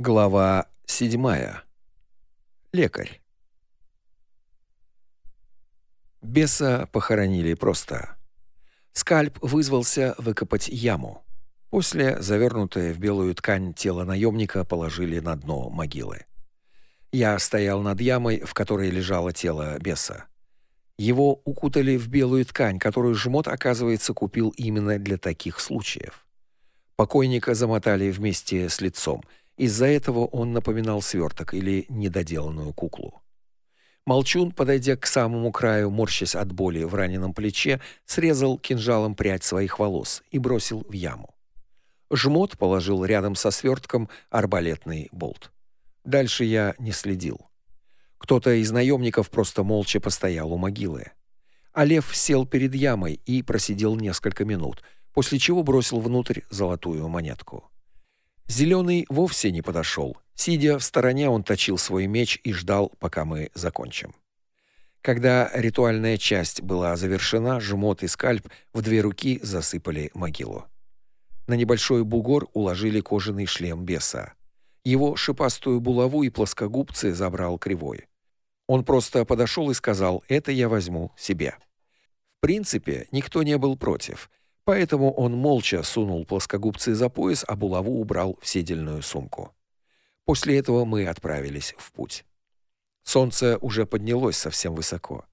Глава седьмая. Лекарь. Беса похоронили просто. Скальп вызвался выкопать яму. После завернутое в белую ткань тело наемника положили на дно могилы. Я стоял над ямой, в которой лежало тело беса. Его укутали в белую ткань, которую жмот, оказывается, купил именно для таких случаев. Покойника замотали вместе с лицом — из-за этого он напоминал сверток или недоделанную куклу. Молчун, подойдя к самому краю, морщась от боли в раненом плече, срезал кинжалом прядь своих волос и бросил в яму. Жмот положил рядом со свертком арбалетный болт. Дальше я не следил. Кто-то из наемников просто молча постоял у могилы. А лев сел перед ямой и просидел несколько минут, после чего бросил внутрь золотую монетку. Зеленый вовсе не подошел. Сидя в стороне, он точил свой меч и ждал, пока мы закончим. Когда ритуальная часть была завершена, жмот и скальп в две руки засыпали могилу. На небольшой бугор уложили кожаный шлем беса. Его шипастую булаву и плоскогубцы забрал кривой. Он просто подошел и сказал: "Это я возьму себе". В принципе, никто не был против. Поэтому он молча сунул плоскогубцы за пояс, а булаву убрал в седельную сумку. После этого мы отправились в путь. Солнце уже поднялось совсем высоко.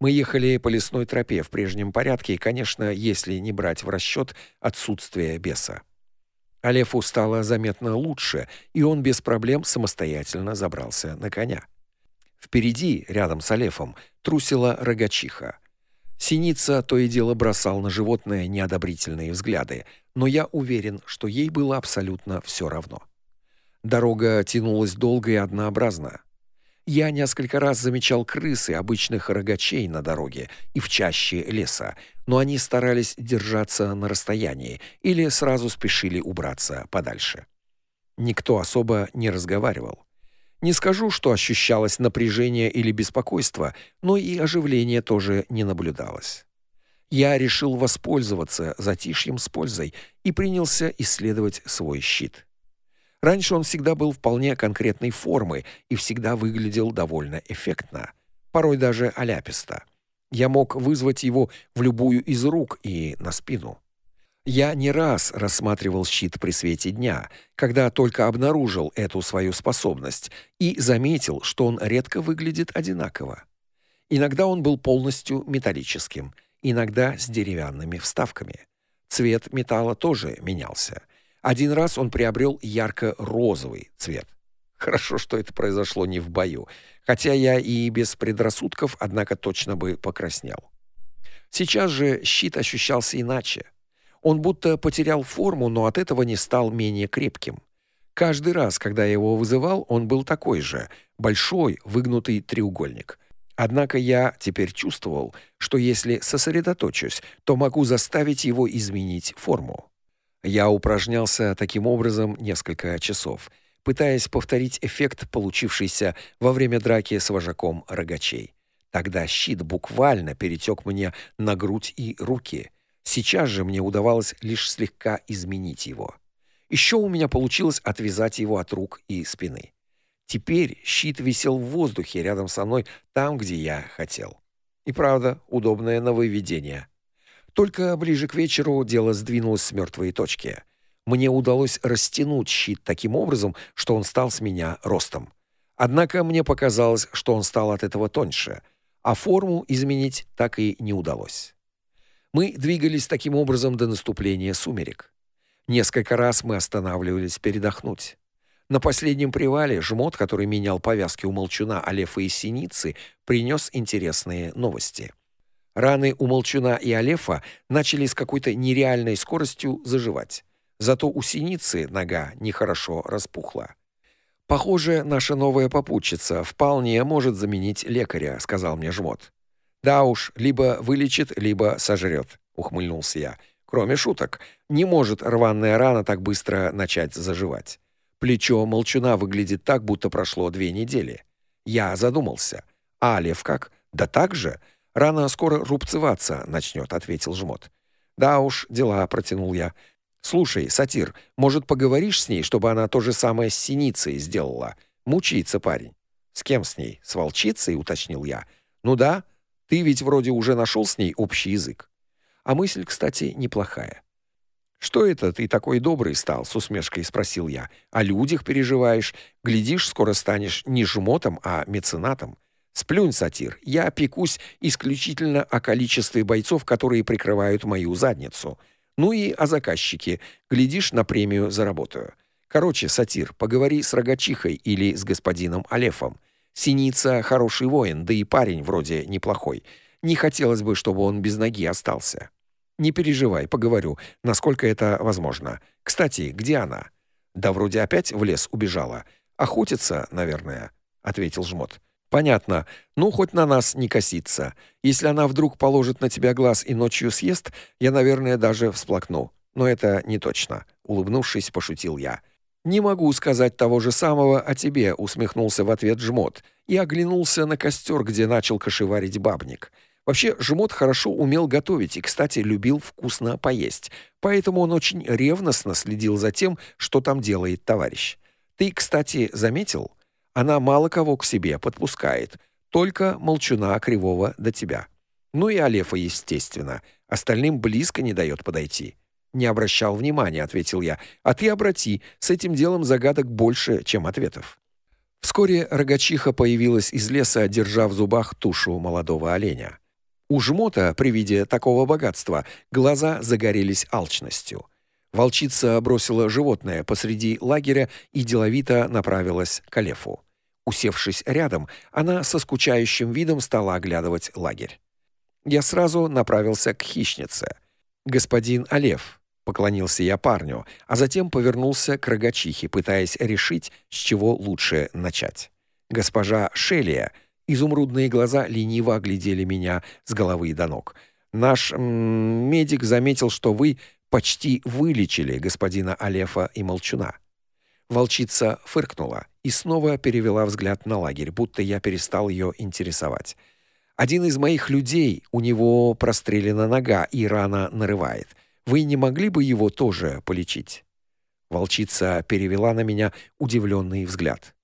Мы ехали по лесной тропе в прежнем порядке, конечно, если не брать в расчет отсутствие беса. Алефу стало заметно лучше, и он без проблем самостоятельно забрался на коня. Впереди, рядом с Алефом, трусила рогачиха. Синица то и дело бросал на животное неодобрительные взгляды, но я уверен, что ей было абсолютно все равно. Дорога тянулась долго и однообразно. Я несколько раз замечал крысы обычных рогачей на дороге и в чаще леса, но они старались держаться на расстоянии или сразу спешили убраться подальше. Никто особо не разговаривал. Не скажу, что ощущалось напряжение или беспокойство, но и оживления тоже не наблюдалось. Я решил воспользоваться затишьем с пользой и принялся исследовать свой щит. Раньше он всегда был вполне конкретной формы и всегда выглядел довольно эффектно, порой даже аляписто. Я мог вызвать его в любую из рук и на спину. Я не раз рассматривал щит при свете дня, когда только обнаружил эту свою способность и заметил, что он редко выглядит одинаково. Иногда он был полностью металлическим, иногда с деревянными вставками. Цвет металла тоже менялся. Один раз он приобрел ярко-розовый цвет. Хорошо, что это произошло не в бою, хотя я и без предрассудков, однако точно бы покраснел. Сейчас же щит ощущался иначе. Он будто потерял форму, но от этого не стал менее крепким. Каждый раз, когда я его вызывал, он был такой же, большой, выгнутый треугольник. Однако я теперь чувствовал, что если сосредоточусь, то могу заставить его изменить форму. Я упражнялся таким образом несколько часов, пытаясь повторить эффект, получившийся во время драки с вожаком рогачей. Тогда щит буквально перетек мне на грудь и руки. Сейчас же мне удавалось лишь слегка изменить его. Еще у меня получилось отвязать его от рук и спины. Теперь щит висел в воздухе рядом со мной, там, где я хотел. И правда, удобное нововведение. Только ближе к вечеру дело сдвинулось с мертвой точки. Мне удалось растянуть щит таким образом, что он стал с меня ростом. Однако мне показалось, что он стал от этого тоньше, а форму изменить так и не удалось. Мы двигались таким образом до наступления сумерек. Несколько раз мы останавливались передохнуть. На последнем привале жмот, который менял повязки у молчуна Алефа и Синицы, принес интересные новости. Раны у молчуна и Алефа начали с какой-то нереальной скоростью заживать. Зато у Синицы нога нехорошо распухла. Похоже, наша новая попутчица вполне может заменить лекаря, сказал мне жмот. Да уж, либо вылечит, либо сожрет, ухмыльнулся я. Кроме шуток, не может рваная рана так быстро начать заживать. Плечо молчуна выглядит так, будто прошло две недели. Я задумался. А Лев как? Да так же. Рана скоро рубцеваться начнет, ответил жмот. Да уж, дела, протянул я. Слушай, сатир, может, поговоришь с ней, чтобы она то же самое с синицей сделала? Мучается парень. С кем с ней? С волчицей, уточнил я. Ну да, ты ведь вроде уже нашел с ней общий язык. А мысль, кстати, неплохая. Что это ты такой добрый стал, с усмешкой спросил я. О людях переживаешь, глядишь, скоро станешь не жмотом, а меценатом. Сплюнь, сатир. Я опекусь исключительно о количестве бойцов, которые прикрывают мою задницу. Ну и о заказчике. Глядишь, на премию заработаю. Короче, сатир, поговори с рогачихой или с господином Алефом. Синица хороший воин, да и парень вроде неплохой. Не хотелось бы, чтобы он без ноги остался. Не переживай, поговорю, насколько это возможно. Кстати, где она? Да вроде опять в лес убежала. Охотится, наверное, ответил Жмот. Понятно. Ну хоть на нас не косится. Если она вдруг положит на тебя глаз и ночью съест, я, наверное, даже всплакну. Но это не точно, улыбнувшись, пошутил я. Не могу сказать того же самого о тебе, усмехнулся в ответ Жмот и оглянулся на костер, где начал кошеварить бабник. Вообще, Жмот хорошо умел готовить и, кстати, любил вкусно поесть. Поэтому он очень ревностно следил за тем, что там делает товарищ. Ты, кстати, заметил? Она мало кого к себе подпускает, только молчуна кривого до тебя. Ну и Алефа, естественно, остальным близко не дает подойти. Не обращал внимания, ответил я. А ты обрати, с этим делом загадок больше, чем ответов. Вскоре рогачиха появилась из леса, держа в зубах тушу молодого оленя. У жмота при виде такого богатства глаза загорелись алчностью. Волчица бросила животное посреди лагеря и деловито направилась к Алефу. Усевшись рядом, она со скучающим видом стала оглядывать лагерь. Я сразу направился к хищнице. Господин Алеф, поклонился я парню, а затем повернулся к рогачихе, пытаясь решить, с чего лучше начать. Госпожа Шелия, изумрудные глаза лениво оглядели меня с головы до ног. Наш медик заметил, что вы почти вылечили господина Алефа и Молчуна. Волчица фыркнула и снова перевела взгляд на лагерь, будто я перестал ее интересовать. Один из моих людей, у него прострелена нога и рана нарывает. Вы не могли бы его тоже полечить? Волчица перевела на меня удивленный взгляд.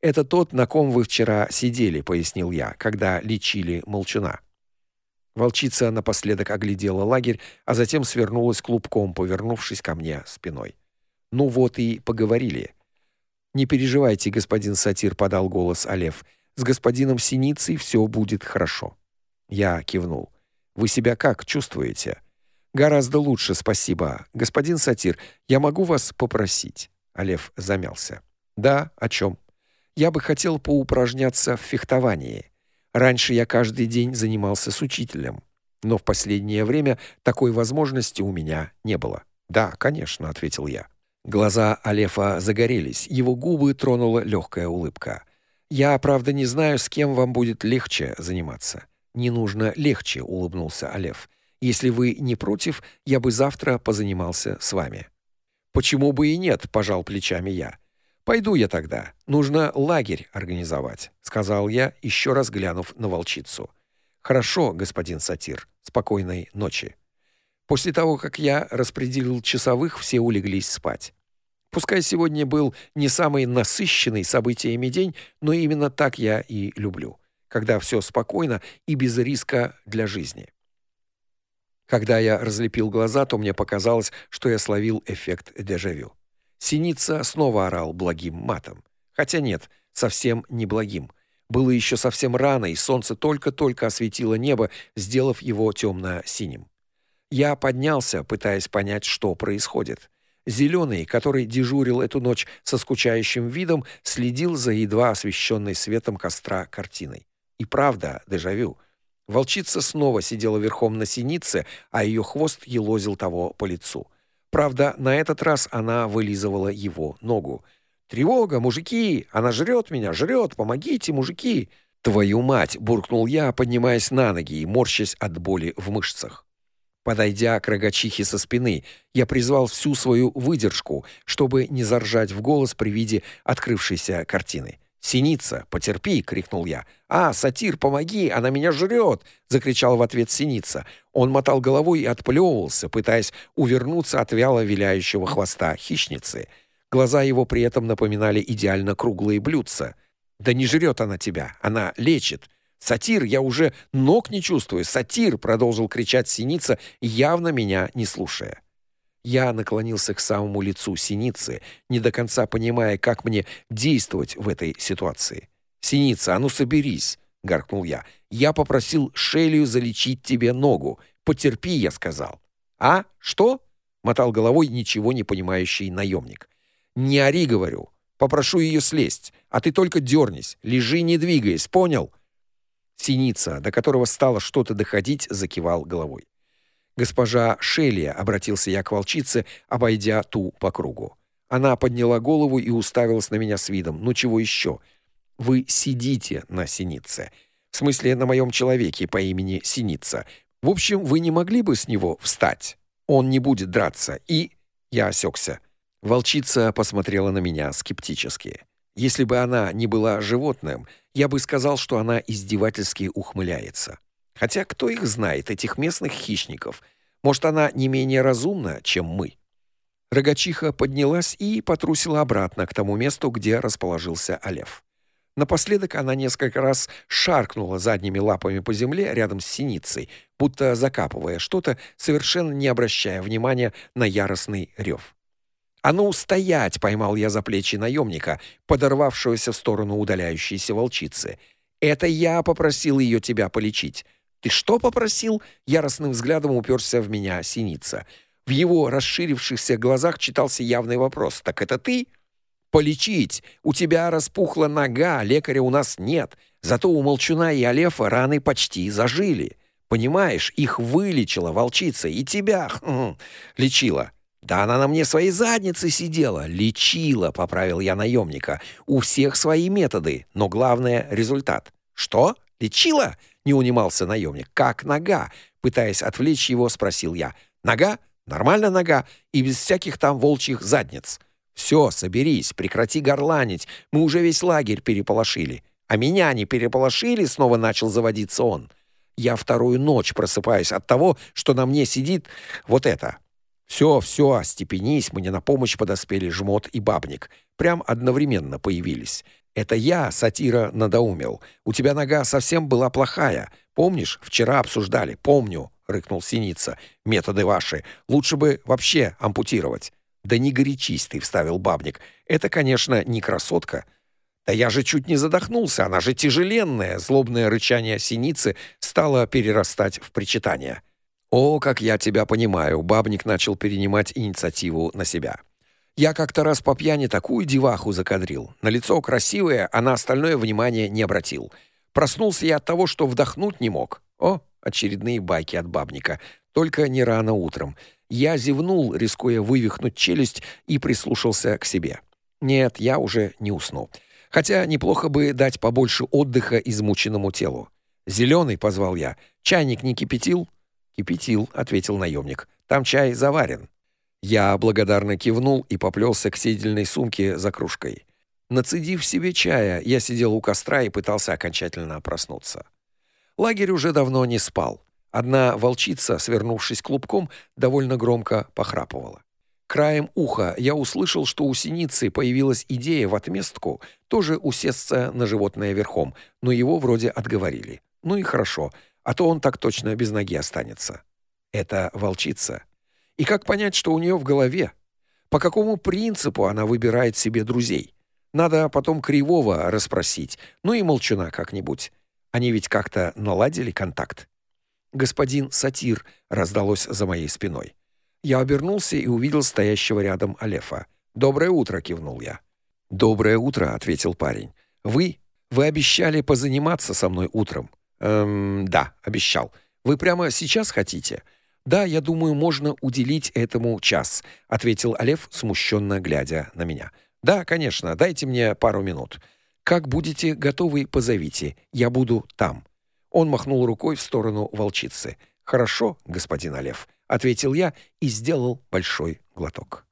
Это тот, на ком вы вчера сидели, пояснил я, когда лечили молчуна. Волчица напоследок оглядела лагерь, а затем свернулась клубком, повернувшись ко мне спиной. Ну вот и поговорили. Не переживайте, господин сатир, подал голос Алев. С господином Синицей все будет хорошо. Я кивнул. Вы себя как чувствуете? Гораздо лучше, спасибо. Господин сатир, я могу вас попросить? Алев замялся. Да, о чем? Я бы хотел поупражняться в фехтовании. Раньше я каждый день занимался с учителем, но в последнее время такой возможности у меня не было. "Да, конечно", ответил я. Глаза Алефа загорелись, его губы тронула легкая улыбка. "Я, правда, не знаю, с кем вам будет легче заниматься". "Не нужно легче", улыбнулся Алеф. "Если вы не против, я бы завтра позанимался с вами". "Почему бы и нет?" пожал плечами я. Пойду я тогда. Нужно лагерь организовать, сказал я, еще раз глянув на волчицу. Хорошо, господин сатир. Спокойной ночи. После того, как я распределил часовых, все улеглись спать. Пускай сегодня был не самый насыщенный событиями день, но именно так я и люблю, когда все спокойно и без риска для жизни. Когда я разлепил глаза, то мне показалось, что я словил эффект дежавю. Синица снова орал благим матом. Хотя нет, совсем не благим. Было еще совсем рано, и солнце только-только осветило небо, сделав его темно синим Я поднялся, пытаясь понять, что происходит. Зеленый, который дежурил эту ночь со скучающим видом, следил за едва освещенной светом костра картиной. И правда, дежавю. Волчица снова сидела верхом на синице, а ее хвост елозил того по лицу. Правда, на этот раз она вылизывала его ногу. Тревога, мужики, она жрет меня, жрет, помогите, мужики. Твою мать, буркнул я, поднимаясь на ноги и морщась от боли в мышцах. Подойдя к рогачихе со спины, я призвал всю свою выдержку, чтобы не заржать в голос при виде открывшейся картины. Синица, потерпи, крикнул я. А, сатир, помоги, она меня жрет!» — закричал в ответ Синица. Он мотал головой и отплевывался, пытаясь увернуться от вяло виляющего хвоста хищницы. Глаза его при этом напоминали идеально круглые блюдца. Да не жрет она тебя, она лечит. Сатир, я уже ног не чувствую. Сатир, продолжил кричать Синица, явно меня не слушая. Я наклонился к самому лицу Синицы, не до конца понимая, как мне действовать в этой ситуации. Синица, а ну соберись, гаркнул я. Я попросил Шелию залечить тебе ногу. Потерпи, я сказал. А? Что? мотал головой ничего не понимающий наемник. Не ори, говорю. Попрошу ее слезть, а ты только дернись, лежи, не двигаясь, понял? Синица, до которого стало что-то доходить, закивал головой. Госпожа Шелия, обратился я к волчице, обойдя ту по кругу. Она подняла голову и уставилась на меня с видом: "Ну чего еще? Вы сидите на синице. В смысле, на моем человеке по имени Синица. В общем, вы не могли бы с него встать? Он не будет драться". И я осекся. Волчица посмотрела на меня скептически. Если бы она не была животным, я бы сказал, что она издевательски ухмыляется. Хотя кто их знает, этих местных хищников? Может, она не менее разумна, чем мы? Рогачиха поднялась и потрусила обратно к тому месту, где расположился Олев. Напоследок она несколько раз шаркнула задними лапами по земле рядом с синицей, будто закапывая что-то, совершенно не обращая внимания на яростный рев. «А ну, стоять!» — поймал я за плечи наемника, подорвавшегося в сторону удаляющейся волчицы. «Это я попросил ее тебя полечить». «Ты что попросил?» — яростным взглядом уперся в меня синица. В его расширившихся глазах читался явный вопрос. «Так это ты?» «Полечить! У тебя распухла нога, лекаря у нас нет. Зато у Молчуна и Алефа раны почти зажили. Понимаешь, их вылечила волчица, и тебя хм, лечила. Да она на мне своей заднице сидела, лечила, поправил я наемника. У всех свои методы, но главное результат. Что? Лечила? Не унимался наемник. Как нога? Пытаясь отвлечь его, спросил я. Нога? Нормально нога и без всяких там волчьих задниц. Все, соберись, прекрати горланить. Мы уже весь лагерь переполошили. А меня не переполошили, снова начал заводиться он. Я вторую ночь просыпаюсь от того, что на мне сидит вот это. Все, все, остепенись, мне на помощь подоспели жмот и бабник. Прям одновременно появились. Это я, сатира, надоумел. У тебя нога совсем была плохая. Помнишь, вчера обсуждали. Помню, рыкнул Синица. Методы ваши. Лучше бы вообще ампутировать. Да не горячись ты, вставил бабник. Это, конечно, не красотка. Да я же чуть не задохнулся, она же тяжеленная. Злобное рычание Синицы стало перерастать в причитание. О, как я тебя понимаю, бабник начал перенимать инициативу на себя. Я как-то раз по пьяни такую деваху закадрил. На лицо красивое, а на остальное внимание не обратил. Проснулся я от того, что вдохнуть не мог. О, очередные байки от бабника. Только не рано утром. Я зевнул, рискуя вывихнуть челюсть, и прислушался к себе. Нет, я уже не усну. Хотя неплохо бы дать побольше отдыха измученному телу. «Зеленый», — позвал я. «Чайник не кипятил?» «Кипятил», — ответил наемник. «Там чай заварен». Я благодарно кивнул и поплелся к седельной сумке за кружкой. Нацедив себе чая, я сидел у костра и пытался окончательно проснуться. Лагерь уже давно не спал. Одна волчица, свернувшись клубком, довольно громко похрапывала. Краем уха я услышал, что у синицы появилась идея в отместку тоже усесться на животное верхом, но его вроде отговорили. Ну и хорошо, а то он так точно без ноги останется. Это волчица. И как понять, что у нее в голове? По какому принципу она выбирает себе друзей? Надо потом Кривого расспросить, ну и Молчуна как-нибудь. Они ведь как-то наладили контакт. Господин Сатир раздалось за моей спиной. Я обернулся и увидел стоящего рядом Алефа. «Доброе утро», — кивнул я. «Доброе утро», — ответил парень. «Вы? Вы обещали позаниматься со мной утром. Эм, да, обещал. Вы прямо сейчас хотите? Да, я думаю, можно уделить этому час, ответил Олег, смущенно глядя на меня. Да, конечно, дайте мне пару минут. Как будете готовы, позовите. Я буду там. Он махнул рукой в сторону волчицы. Хорошо, господин Олег, ответил я и сделал большой глоток.